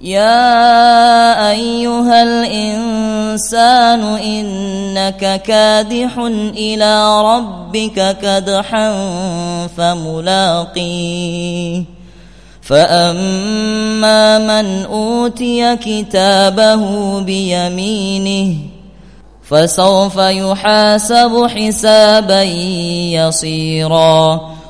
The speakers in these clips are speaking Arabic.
يا أيها الإنسان إنك كادح إلى ربك كدحا فملاقيه فأما من أوتي كتابه بيمينه فسوف يحاسب حسابا يصيرا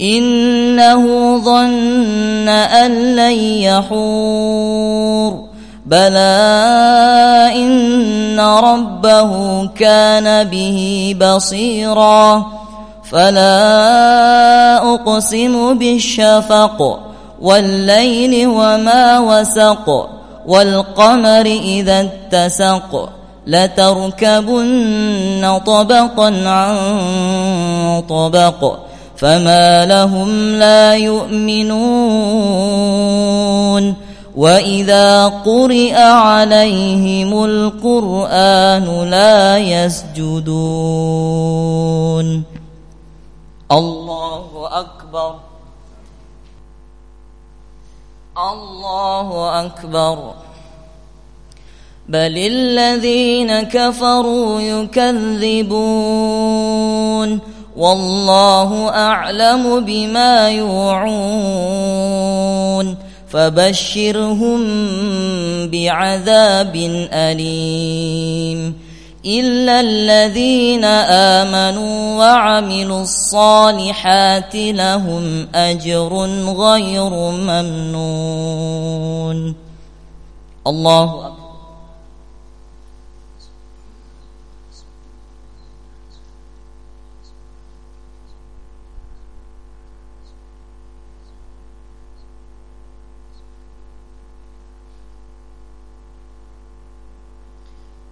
إنه ظن أن لن يحور. بلى إن ربه كان به بصيرا. فلا أقسم بالشفق والليل وما وسق والقمر إذا اتسق لتركبن طبقا عن طبق. فما لهم لا يؤمنون واذا قرئ عليهم القران لا يسجدون الله اكبر الله اكبر بل الذين كفروا يكذبون والله أعلم بما يوعون فبشرهم بعذاب أليم إلا الذين آمنوا وعملوا الصالحات لهم أجر غير ممنون. الله أكبر.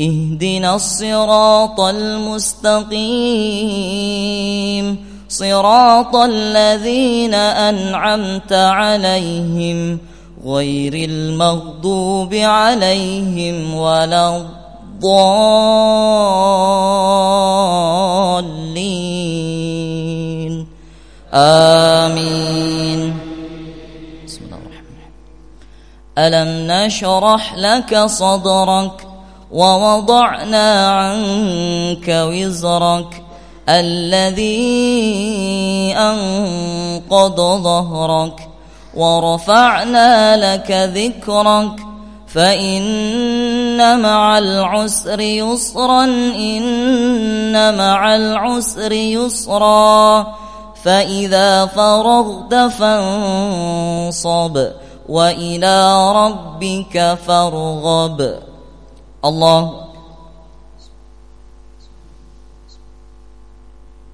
اهدنا الصراط المستقيم. صراط الذين أنعمت عليهم غير المغضوب عليهم ولا الضالين. آمين. بسم الله الرحمن الرحيم. ألم نشرح لك صدرك؟ ووضعنا عنك وزرك الذي أنقض ظهرك ورفعنا لك ذكرك فإن مع العسر يسرا إن مع العسر يسرا. فإذا فرغت فانصب وإلى ربك فارغب. الله